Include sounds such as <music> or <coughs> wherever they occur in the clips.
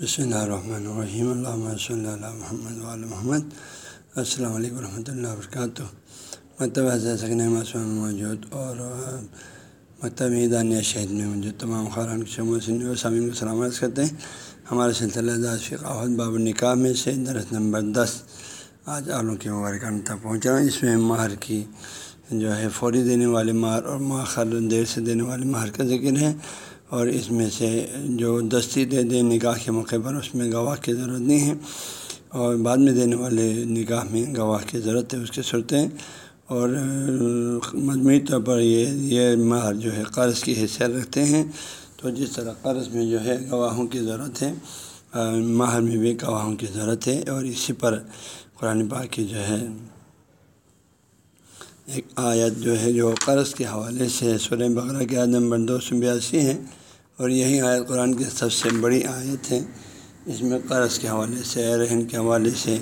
بسم اللہ الرحمن الرحیم اللہ صلی اللہ محمد وعلی محمد السلام علیکم ورحمۃ اللہ وبرکاتہ مکتبہ موجود اور مکتب دانیہ شہید میں موجود تمام خاران و سامعین کو سلامت کرتے ہیں ہمارے سلسلہ داس فقاوت باب نکاح میں سے درس نمبر دس آج آلوں کے مبارکہ تک پہنچ رہا ہوں اس میں مہر کی جو ہے فوری دینے والے مہر اور ماخر دیر سے دینے والے مہر کا ذکر ہے اور اس میں سے جو دستی دے دیں نکاح کے موقع پر اس میں گواہ کی ضرورت نہیں ہے اور بعد میں دینے والے نکاح میں گواہ کی ضرورت ہے اس کی صورتیں اور مجموعی طور پر یہ یہ مہر جو ہے قرض کی حیثیت رکھتے ہیں تو جس طرح قرض میں جو ہے گواہوں کی ضرورت ہے مہر میں بھی گواہوں کی ضرورت ہے اور اسی پر قرآن پاک کی جو ہے ایک آیت جو ہے جو قرض کے حوالے سے سورہ بقرہ کے عدم نمبر دو سو بیاسی ہے۔ اور یہی آیت قرآن کی سب سے بڑی آیت ہے۔ اس میں قرض کے حوالے سے، رہن کے حوالے سے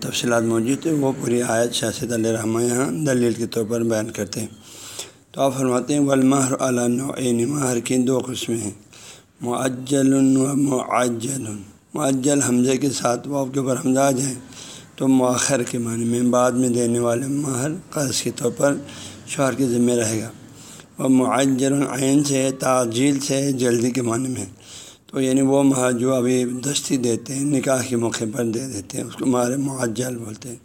تفصیلات موجود ہیں۔ وہ پوری آیت شاست علیہ رحمٰ یہاں دلیل کے طور پر بیان کرتے ہیں۔ تو آپ فرماتے ہیں ولمحر علّہ مہر کی دو قسمیں ہیں۔ معجل و معجل معجل حمزے کے ساتھ وہ آپ کے اوپر حمزہ آ جائیں تو مؤخر کے معنی میں بعد میں دینے والے مہر قرض کے طور پر شوہر کے ذمہ رہے گا۔ وہ معجر عین سے، تعجیل سے جلدی کے معنی میں۔ تو یعنی وہ مہر جو ابھی دستی دیتے ہیں، نکاح کے موقع پر دے دیتے ہیں، اس کو مہر معجل بولتے ہیں۔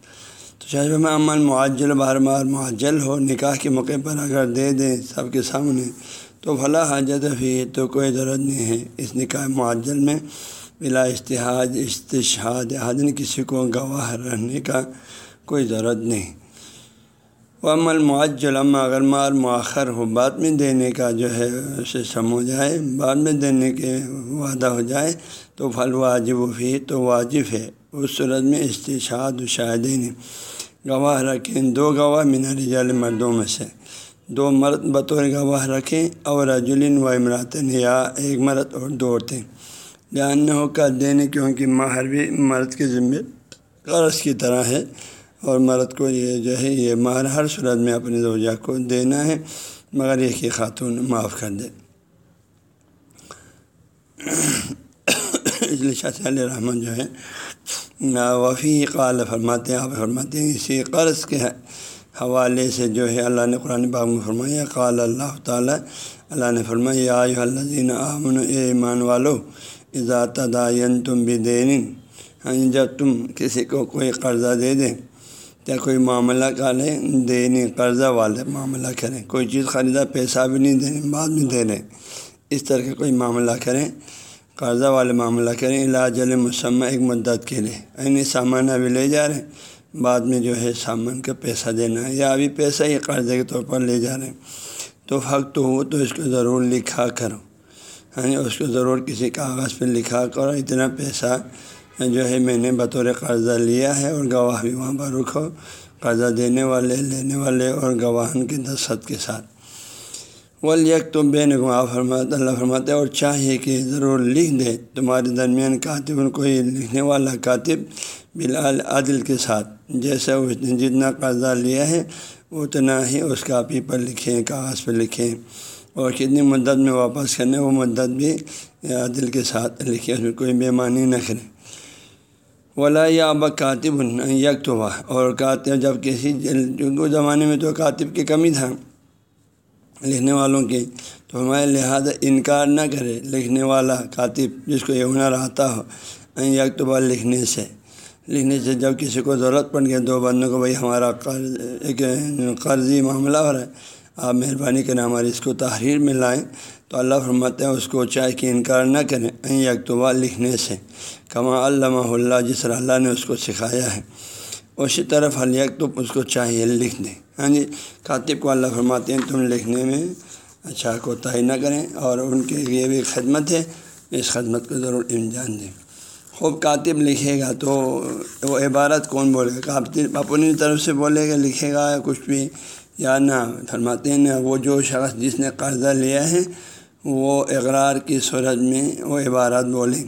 تو شاہ میں عمل معجل بار بار معجل ہو، نکاح کے موقع پر اگر دے دیں سب کے سامنے، تو بھلا حاجت بھی تو کوئی ضرورت نہیں ہے۔ اس نکاح معجل میں بلا اشتہاد، استشہاد حادن کسی کو گواہ رہنے کا کوئی ضرورت نہیں۔ وہ عمل معجلم اگر مار مؤخر ہو، بعد میں دینے کا جو ہے اسے سم ہو جائے، بعد میں دینے کے وعدہ ہو جائے، تو پھل واجب بھی تو واجب ہے۔ اس صورت میں استشاد و شاہدین۔ گواہ رکھیں، دو گواہ من رجال مردوں میں سے۔ دو مرد بطور گواہ رکھیں اور رجولن و امراطن یا ایک مرد اور دو عورتیں۔ جان ہو کر دینے کیونکہ ماہر بھی مرد کے ذمے قرض کی طرح ہے۔ اور مرد کو یہ جو ہے، یہ مہر ہر صورت میں اپنے زوجہ کو دینا ہے، مگر یہ کہ خاتون معاف کر دے۔ اس لیے شاہ علیہ رحمٰن جو ہے، وفی قال فرماتے ہیں، آپ فرماتے ہیں، اسی قرض کے حوالے سے جو ہے، اللہ نے قرآن باغ میں فرمایا، قال اللہ تعالیٰ، اللہ نے فرمایا اللہ آمن اے ایمان والو اضاط دائن تم بھی دین ہاں جب تم کسی کو کوئی قرضہ دے دیں یا کوئی معاملہ کریں دینے، قرضہ والے معاملہ کریں۔ کوئی چیز خریدا، پیسہ بھی نہیں دینے بعد میں دے رہے اس طرح کا کوئی معاملہ کریں، قرضہ والے معاملہ کریں، علاج مسمہ ایک مدت کے لیے۔ یعنی سامان ابھی لے جا رہے ہیں، بعد میں جو ہے سامان کا پیسہ دینا ہے، یا ابھی پیسہ ہی قرضے کے طور پر لے جا رہے ہیں۔ تو حق تو ہو تو اس کو ضرور لکھا کرو۔ یعنی اس کو ضرور کسی کاغذ پہ لکھا کرو، اتنا پیسہ جو ہے میں نے بطور قرضہ لیا ہے اور گواہ بھی وہاں پر رکھو قرضہ دینے والے، لینے والے اور گواہن کے دست کے ساتھ۔ وہ یک تو بے نگواہ فرماتا اللہ فرماتے اور چاہیے کہ ضرور لکھ دے تمہارے درمیان کاتب ان کو لکھنے والا کاتب بلال عادل کے ساتھ۔ جیسا اس نے جتنا قرضہ لیا ہے، اتنا ہی اس کاپی پر لکھیں، کاغذ پہ لکھیں۔ اور کتنی مدت میں واپس کرنے، وہ مدت بھی عادل کے ساتھ لکھیں۔ اس میں کوئی بے معنی نہ کریں ولا یا اب کاتب یک تو اور کاتب جب کسی زمانے میں تو کاتب کی کمی تھا لکھنے والوں کی، تو ہمارے لہٰذا انکار نہ کرے لکھنے والا کاتب جس کو یہ ہنر آتا ہو یک تو لکھنے سے۔ لکھنے سے جب کسی کو ضرورت پڑ گیا دو بندوں کو بھائی ہمارا قرض، ایک قرضی معاملہ ہو رہا ہے، آپ مہربانی کریں ہماری اس کو تحریر میں لائیں۔ تو اللہ فرماتے ہیں اس کو چاہے کہ انکار نہ کریں یکتبہ لکھنے سے، کما علامہ اللہ، جس طرح اللہ نے اس کو سکھایا ہے۔ اسی طرف حلیک تو اس کو چاہیے لکھ دیں ہاں جی کاتب کو اللہ فرماتے ہیں، تم لکھنے میں اچھا کوتاہی نہ کریں اور ان کے لیے بھی خدمت ہے، اس خدمت کو ضرور انجام دیں۔ خوب کاتب لکھے گا تو وہ عبارت کون بولے گا؟ کاتب اپنی طرف سے بولے گا، لکھے گا کچھ بھی؟ یا نہ، فرماتے ہیں نہ، وہ جو شخص جس نے قرضہ لیا ہے وہ اقرار کی صورت میں وہ عبارت بولیں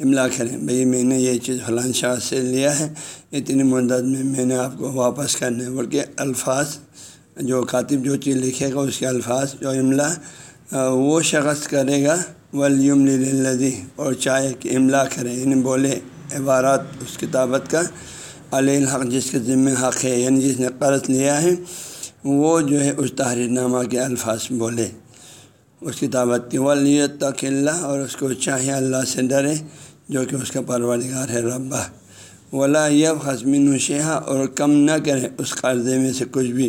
املا کریں، بھئی میں نے یہ چیز فلاں شاہ سے لیا ہے، اتنی مدت میں میں نے آپ کو واپس کرنے بلکہ الفاظ، جو کاتب جو چیز لکھے گا، اس کے الفاظ، جو املا وہ شخص کرے گا ولیم لدی اور چاہے کہ املا کرے یعنی بولے عبارات اس کتابت کا۔ علیہ الحق جس کے ذمہ حق ہے یعنی جس نے قرض لیا ہے، وہ جو ہے اس تحریر نامہ کے الفاظ بولے۔ اس کتابت کی ولیت تک اللہ اور اس کو چاہے اللہ سے ڈرے، جو کہ اس کا پروردگار ہے ربا ولا یب حسمین شیحا اور کم نہ کرے اس قرضے میں سے کچھ بھی۔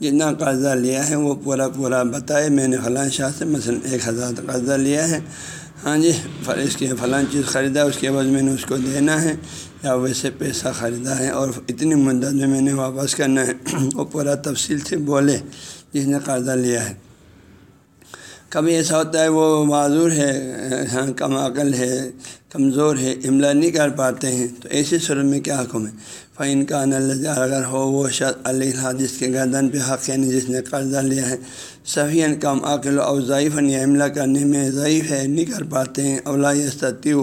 جتنا قرضہ لیا ہے، وہ پورا پورا بتائے۔ میں نے فلاں شاہ سے مثلاً ایک ہزار قرضہ لیا ہے۔ ہاں جی اس کی فلاں چیز خریدا، اس کے بعد میں نے اس کو دینا ہے۔ یا ویسے پیسہ خریدا ہے، اور اتنی مدت میں میں نے واپس کرنا ہے۔ وہ پورا تفصیل سے بولے، جس نے قرضہ لیا ہے۔ کبھی ایسا ہوتا ہے وہ معذور ہے ہاں کم عقل ہے، کمزور ہے، املا نہیں کر پاتے ہیں۔ تو ایسی صورت میں کیا حکم ہے؟ فعین کا اللہ اگر ہو، وہ شخص علیہ حادث کے گردن پہ حق یعنی جس نے قرضہ لیا ہے صحیح کم عقل او ضعیف یا املا کرنے میں ضعیف ہے، نہیں کر پاتے ہیں اولا استطیع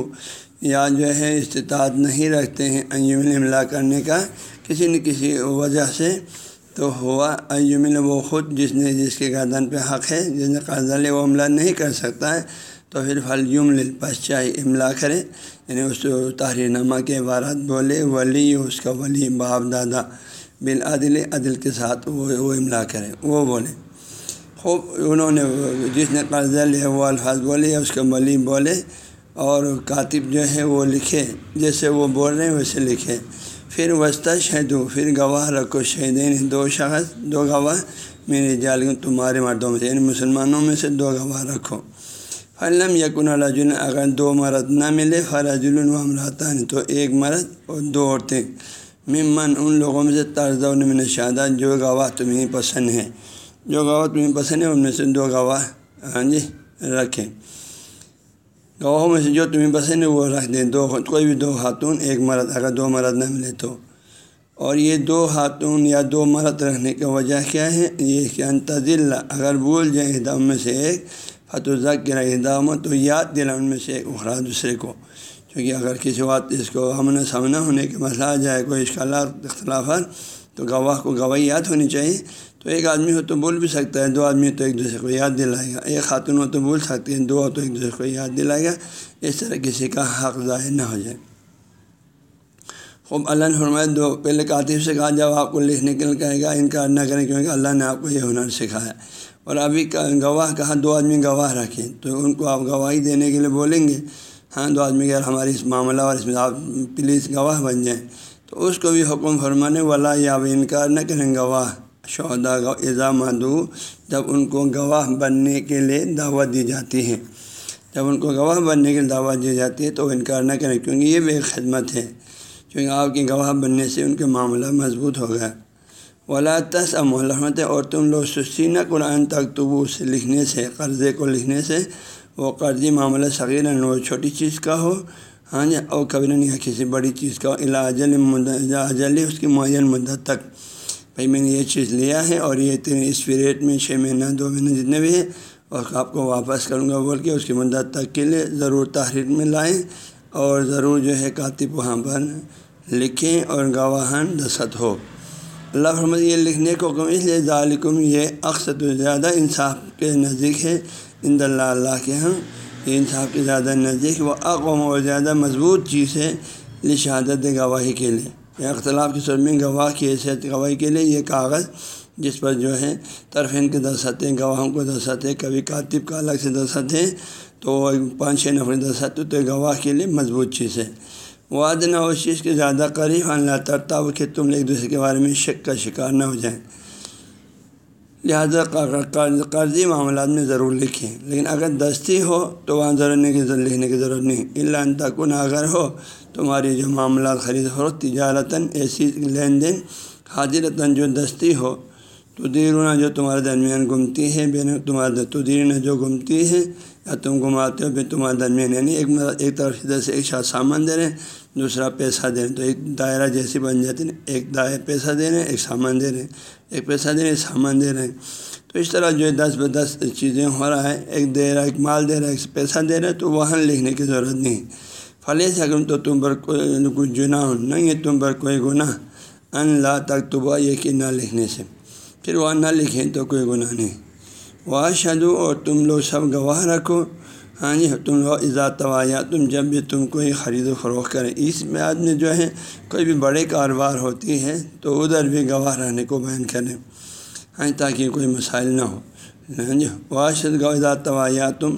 یا جو ہے استطاعت نہیں رکھتے ہیں ایمن کرنے کا کسی نہ کسی وجہ سے تو ہوا ایمن وہ خود جس نے جس کے گردن پہ حق ہے، جس نے قرضہ لے، وہ عملہ نہیں کر سکتا ہے۔ تو پھر پھل یم پس چاہے املا کرے یعنی اس تحریر نامہ کے عبارات بولے، ولی، اس کا ولی باپ، دادا، بالعدل، عدل کے ساتھ وہ وہ املا کرے وہ بولے۔ خوب، انہوں نے جس نے قرضہ لیا وہ الفاظ بولے یا اس کا ولی بولے۔ اور کاتب جو ہے وہ لکھے۔ جیسے وہ بول رہے ہیں، ویسے لکھے۔ پھر وسطی شہدو پھر گواہ رکھو شہدین دو شخص، دو گواہ۔ میرے جال تمہارے مردوں میں سے یعنی مسلمانوں میں سے دو گواہ رکھو۔ فلم یقن الجن اگر دو مرد نہ ملے فرض العمراتان تو ایک مرد اور دو عورتیں۔ ممن، ان لوگوں میں سے طرز میں شادہ جو گواہ تمہیں پسند ہے جو گواہ تمہیں پسند ہے ان میں سے دو گواہ ہاں جی رکھیں۔ گواہوں میں سے جو تمہیں پسند ہے وہ رکھ دیں دو کوئی بھی دو خاتون ایک مرد اگر دو مرد نہ ملے تو اور یہ دو خاتون یا دو مرد رکھنے کا وجہ کیا ہے یہ کہ انتظل اگر بھول جائیں اہدام میں سے ایک فتو ذکر اہدام تو یاد دلا ان میں سے ایک اخرا دوسرے کو کیونکہ اگر کسی بات اس کو ہمنا سامنا ہونے کے مسئلہ آ جائے، کوئی اشکالات اختلافات، تو گواہ کو گواہی یاد ہونی چاہیے۔ تو ایک آدمی ہو تو بول بھی سکتا ہے، دو آدمی تو ایک دوسرے کو یاد دلائے گا۔ ایک خاتون ہو تو بول سکتے ہیں دو ہو تو ایک دوسرے کو یاد دلائے گا۔ اس طرح کسی کا حق ظاہر نہ ہو جائے۔ خوب اللہ نے فرمایا، دو پہلے کاتب سے کہا، جب آپ کو لکھنے کے لیے کہے گا، انکار نہ کریں کیونکہ اللہ نے آپ کو یہ ہنر سکھایا۔ اور ابھی گواہ کہا، دو آدمی گواہ رکھیں۔ تو ان کو آپ گواہی دینے کے لیے بولیں گے۔ ہاں دو آدمی اگر ہماری اس معاملہ اور اس میں آپ پلیز گواہ بن جائیں۔ تو اس کو بھی حکم فرمانے والا یا اب انکار نہ کریں، گواہ۔ شہدا اضا مدو جب ان کو گواہ بننے کے لیے دعوت دی جاتی ہے۔ جب ان کو گواہ بننے کے لیے دعوت دی جاتی ہے، تو انکار نہ کریں، کیونکہ یہ بھی خدمت ہے۔ کیونکہ آپ کی گواہ بننے سے ان کے معاملہ مضبوط ہو گیا ولا تس محمت اور تم لوگ سستی نہ قرآن تک تو اسے لکھنے سے، قرضے کو لکھنے سے وہ قرضی معاملہ صغیر وہ چھوٹی چیز کا ہو۔ ہاں جی اور کبھی کسی بڑی چیز کا علاجل اجل اس کی معین مدت تک۔ بھائی، میں نے یہ چیز لیا ہے اور یہ تین اس پیریڈ میں چھ مہینہ، دو مہینے جتنے بھی ہیں، اور آپ کو واپس کروں گا بول کے اس کی مدت تک کے لیے ضرور تحریر میں لائیں۔ اور ضرور جو ہے کاتب وہاں پر لکھیں اور گواہن دست ہو۔ اللہ فرمد یہ لکھنے کو کم اس لیے ظالکم یہ اکثر زیادہ انصاف کے نزدیک ہے۔ ان اللہ اللہ کے ہاں یہ انصاف کے زیادہ نزدیک وہ اقوام اور زیادہ مضبوط چیز ہے لشہادت گواہی کے لیے۔ یا اختلاف کی صورت میں گواہ کی حیثیت گواہی کے لیے یہ کاغذ جس پر جو ہے طرفین کے دستیں گواہوں کو دستیں کبھی کاتب کا الگ سے دستیں تو پانچ چھ نفر دست تو گواہ کے لیے مضبوط چیز ہے۔ وعد نہ اس چیز کے زیادہ قریب، اللہ ترتا ہو کہ تم ایک دوسرے کے بارے میں شک کا شکار نہ ہو جائیں۔ لہٰذا قرضی معاملات میں ضرور لکھیں۔ لیکن اگر دستی ہو تو وہاں ضرور نہیں لکھنے کی ضرورت نہیں۔ اللہ تکن اگر ہو، تمہاری جو معاملات خرید فروخت تجارتاً ایسی لین دین، حاضرتاً جو دستی ہو تو دیرونہ جو تمہارے درمیان گھومتی ہے، بین تمہارے تو دیرینہ جو گھومتی ہے، یا تم گھماتے ہو پھر تمہارے درمیان۔ یعنی ایک ایک طرف سے ایک شاہ سامان دے رہے ہیں دوسرا پیسہ دے رہے ہیں تو ایک دائرہ جیسی بن جاتی ہے ایک دائر پیسہ دے رہے ہیں، ایک سامان دے رہے ہیں، ایک پیسہ دے رہے ہیں سامان دے رہے ہیں۔ تو اس طرح جو ہے دس بہ دس چیزیں ہو رہا ہے، ایک دے رہا ایک مال دے رہا ہے، ایک پیسہ دے رہا ہے، تو وہاں لکھنے کی ضرورت نہیں۔ فلے سے اگر تو تم پر کوئی کچھ جناح نہیں ہے تم پر کوئی گناہ۔ ان لا تک تو یہ کہ نہ لکھنے سے۔ پھر وہاں نہ لکھیں تو کوئی گناہ نہیں۔ وہ شدو اور تم لوگ سب گواہ رکھو۔ ہاں جی تم لوگ ایجاد توایا، تم جب بھی تم کوئی خرید و فروخت کریں۔ اس میں آدمی جو ہے، کوئی بھی بڑے کاروبار ہوتی ہے تو ادھر بھی گواہ رہنے کو بیان کریں۔ ہاں تاکہ کوئی مسائل نہ ہو۔ ہاں جی واشد گو ایجاد توایا، تم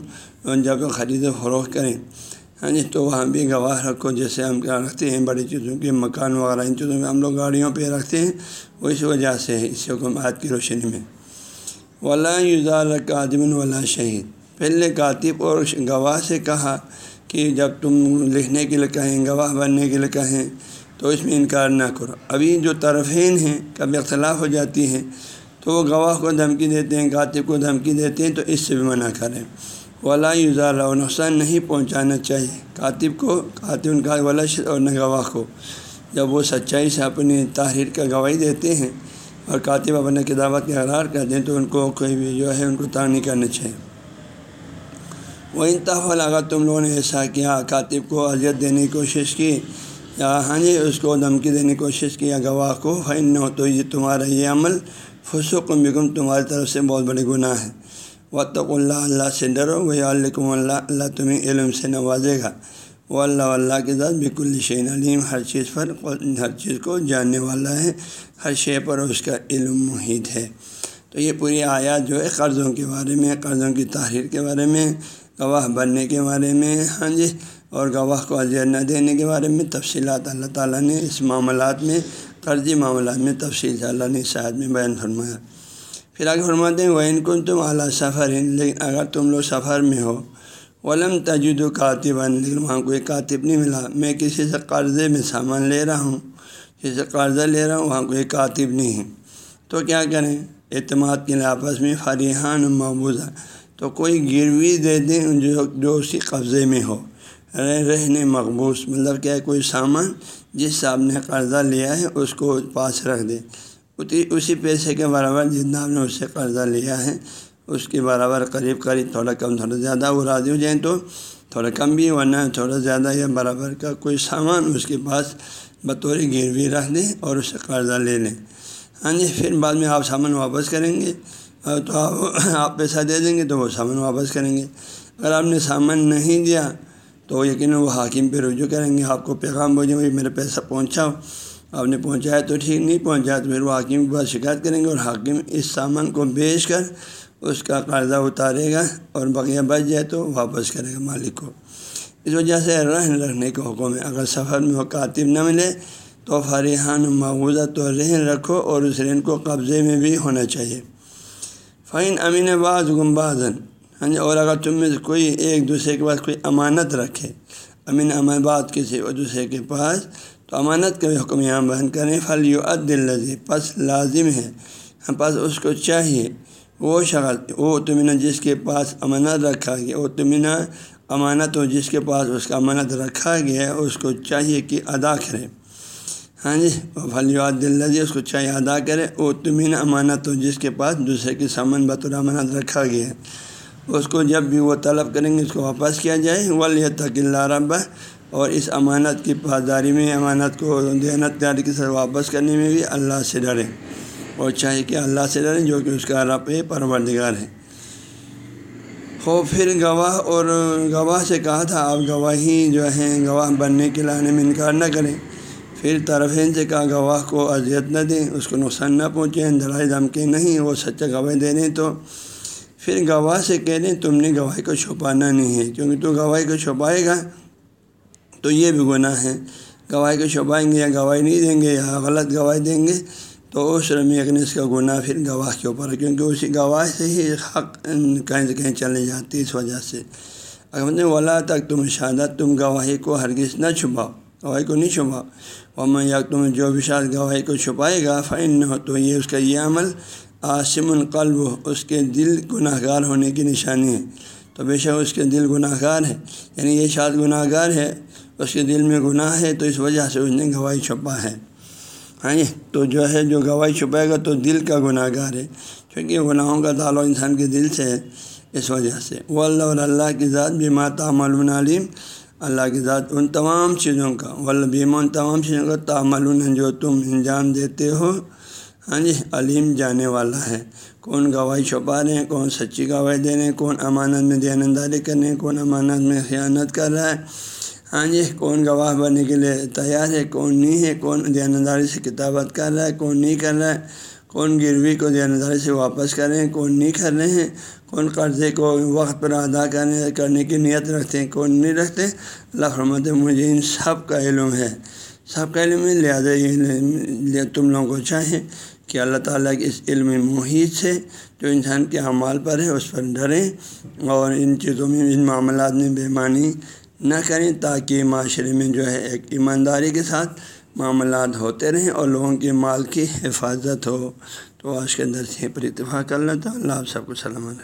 جب خرید و فروخت کریں۔ ہاں جی تو وہاں بھی گواہ رکھو۔ جیسے ہم کیا رکھتے ہیں، بڑی چیزوں کے مکان وغیرہ، ان چیزوں میں ہم لوگ گاڑیوں پہ رکھتے ہیں۔ وہ اس وجہ سے ہے، اس حکومت کی روشنی میں۔ ولا یوزال قادم ولا شہید پہلے کاتب اور گواہ سے کہا کہ جب تم لکھنے کے لیے کہیں، گواہ بننے کے لیے کہیں، تو اس میں انکار نہ کرو۔ ابھی جو طرفین ہیں کبھی اختلاف ہو جاتی ہے تو وہ گواہ کو دھمکی دیتے ہیں، کاتب کو دھمکی دیتے ہیں، تو اس سے بھی منع کریں۔ ولا یوزال اور نقصان نہیں پہنچانا چاہیے۔ کاتب کو، کاتب ان کا ولش اور نہ گواہ کو۔ جب وہ سچائی سے اپنی تحریر کا گواہی دیتے ہیں اور کاتب اپنے کتابت کے اقرار کرتے ہیں، تو ان کو کوئی بھی جو ہے، ان کو تانگ نہیں کرنا چاہیے۔ وہ انتخاب اگر تم لوگوں نے ایسا کیا کاتب کو اذیت دینے کی کوشش کی۔ یا ہاں جی اس کو دھمکی دینے کی کوشش کی، یا گواہ کو۔ فن ہو تو یہ تمہارا یہ عمل فسوق بکم تمہاری طرف سے بہت بڑے گناہ ہے وطق اللہ اللہ سے ڈرو۔ وہ علیکم اللہ اللہ تمہیں علم سے نوازے گا۔ وہ اللہ اللہ کے ذات بالکل الشین علیم ہر چیز پر، ہر چیز کو جاننے والا ہے۔ ہر شے پر اس کا علم محیط ہے۔ تو یہ پوری آیات جو ہے، قرضوں کے بارے میں، قرضوں کی تحریر کے بارے میں گواہ بننے کے بارے میں ہاں جی اور گواہ کو اذیت نہ دینے کے بارے میں تفصیلات اللہ تعالیٰ نے اس معاملات میں، قرضی معاملات میں تفصیل سے اللہ نے شاید میں بیان فرمایا۔ پھر آگے فرماتے ہیں وہ ان کو تم اعلیٰ سفر ہیں لیکن اگر تم لوگ سفر میں ہو، ولم تجد و کاتب لیکن وہاں کوئی کاتب نہیں ملا۔ میں کسی سے قرضے میں سامان لے رہا ہوں، کسی سے قرضہ لے رہا ہوں، وہاں کوئی کاتب نہیں ہے۔ تو کیا کریں؟ اعتماد کے لیے آپس میں فریحان محبوضہ تو کوئی گروی دے دیں جو جو اسی قبضے میں ہو۔ رہنے مقبوض مطلب کیا ہے کوئی سامان جس صاحب نے قرضہ لیا ہے اس کو پاس رکھ دے اسی پیسے کے برابر جتنا آپ نے اس سے قرضہ لیا ہے، اس کے برابر قریب قریب تھوڑا کم، تھوڑا زیادہ وہ راضی ہو جائیں تو تھوڑا کم بھی ورنہ تھوڑا زیادہ یا برابر کا کوئی سامان اس کے پاس بطور گروی رکھ دیں اور اس سے قرضہ لے لیں۔ ہاں جی پھر بعد میں آپ سامان واپس کریں گے۔ تو آپ <coughs> آپ پیسہ دے دیں گے تو وہ سامان واپس کریں گے۔ اگر آپ نے سامان نہیں دیا تو یقیناً وہ حاکم پہ رجوع کریں گے۔ آپ کو پیغام بھیجیں گے، میرا پیسہ پہنچاؤ۔ آپ نے پہنچایا تو ٹھیک، نہیں پہنچایا تو پھر وہ حاکم کے پاس شکایت کریں گے اور حاکم اس سامان کو بیچ کر اس کا قرضہ اتارے گا اور بقیہ بچ جائے تو واپس کرے گا مالک کو۔ اس وجہ سے رہن رکھنے کا حکم ہے اگر سفر میں وہ کاتب نہ ملے تو فریحان مغوضہ تو رہن رکھو اور اس رہن کو قبضے میں بھی ہونا چاہیے۔ فائن امین بعض گمبازن ہاں جی اور اگر تم میں سے کوئی ایک دوسرے کے پاس کوئی امانت رکھے امین امن بات کسی اور دوسرے کے پاس، تو امانت کا بھی حکم یہاں بیان کریں پھل یو عدل پس لازم ہے۔ ہاں، پس اس کو چاہیے۔ وہ شخص وہ تمنا جس کے پاس امانت رکھا گیا، وہ تمنا امانت ہو، جس کے پاس اس کا امانت رکھا گیا، اس کو چاہیے کہ ادا کرے۔ ہاں جی وہ فلیات دل جی اس کو چاہے ادا کرے۔ وہ تمین امانت ہو، جس کے پاس دوسرے کے سامان بطور امانت رکھا گیا ہے۔ اس کو جب بھی وہ طلب کریں گے، اس کو واپس کیا جائے۔ ولی تک اللہ رب اور اس امانت کی پاسداری میں، امانت کو دیانت داری کے ساتھ واپس کرنے میں بھی اللہ سے ڈریں۔ اور چاہے کہ اللہ سے ڈریں، جو کہ اس کا رب پروردگار ہے۔ ہو، پھر گواہ، اور گواہ سے کہا تھا، آپ گواہی جو ہیں، گواہ بننے کے لانے میں انکار نہ کریں۔ پھر طرفین سے کہا گواہ کو اذیت نہ دیں، اس کو نقصان نہ پہنچیں دلائی دھمکے نہیں، وہ سچا گواہ دے دیں تو۔ پھر گواہ سے کہہ دیں تم نے گواہی کو چھپانا نہیں ہے، کیونکہ تو گواہی کو چھپائے گا تو یہ بھی گناہ ہے۔ گواہی کو چھپائیں گے یا گواہی نہیں دیں گے یا غلط گواہی دیں گے تو اس رمی اس کا گناہ پھر گواہ کے اوپر ہے، کیونکہ اسی گواہ سے ہی حق کہیں سے کہیں چلے جاتی اس وجہ سے۔ اگر ولا تک تم شہادت، تم گواہی کو ہرگز نہ چھپاؤ۔ گواہی کو نہیں چھپاؤ اور میں یا تم جو بھی شاد گواہی کو چھپائے گا فائن نہ ہو تو یہ اس کا یہ عمل آسم القلب اس کے دل گناہ گار ہونے کی نشانی ہے تو بے شک اس کے دل گناہ گار ہے یعنی یہ شاد گناہ گار ہے اس کے دل میں گناہ ہے تو اس وجہ سے اس نے گواہی چھپا ہے ہاں جی تو جو ہے جو گواہی چھپائے گا تو دل کا گناہ گار ہے کیونکہ گناہوں کا تعلق انسان کے دل سے ہے اس وجہ سے وہ اللہ اور اللہ کی ذات بھی ماتا معلوم علیم اللہ کی ذات ان تمام چیزوں کا ولبیم ان تمام چیزوں کا تعمل جو تم انجام دیتے ہو۔ ہاں جی علیم جانے والا ہے۔ کون گواہی چھپا رہے ہیں، کون سچی گواہی دے رہے ہیں، کون امانت میں دیانتداری کر رہے ہیں، کون امانت میں خیانت کر رہا ہے۔ ہاں جی کون گواہ بننے کے لیے تیار ہے، کون نہیں ہے، کون دیانتداری سے کتابت کر رہا ہے، کون نہیں کر رہا ہے۔ کون گروی کو دیانتداری سے واپس کر رہے ہیں، کون نہیں کر رہے ہیں۔ کون قرضے کو وقت پر ادا کرنے کرنے کی نیت رکھتے ہیں، کون نہیں رکھتے؟ اللہ فرماتے مجھے ان سب کا علم ہے۔ سب کا علم ہے، لہٰذا یہ تم لوگوں کو چاہیں کہ اللہ تعالیٰ کے اس علم محیط سے جو انسان کے اعمال پر ہے، اس پر ڈریں اور ان چیزوں میں، ان معاملات میں بےمانی نہ کریں تاکہ معاشرے میں جو ہے ایک ایمانداری کے ساتھ معاملات ہوتے رہیں اور لوگوں کے مال کی حفاظت ہو۔ تو آج کے اندر سے پر اتفاق اللہ تعالیٰ آپ سب کو سلامت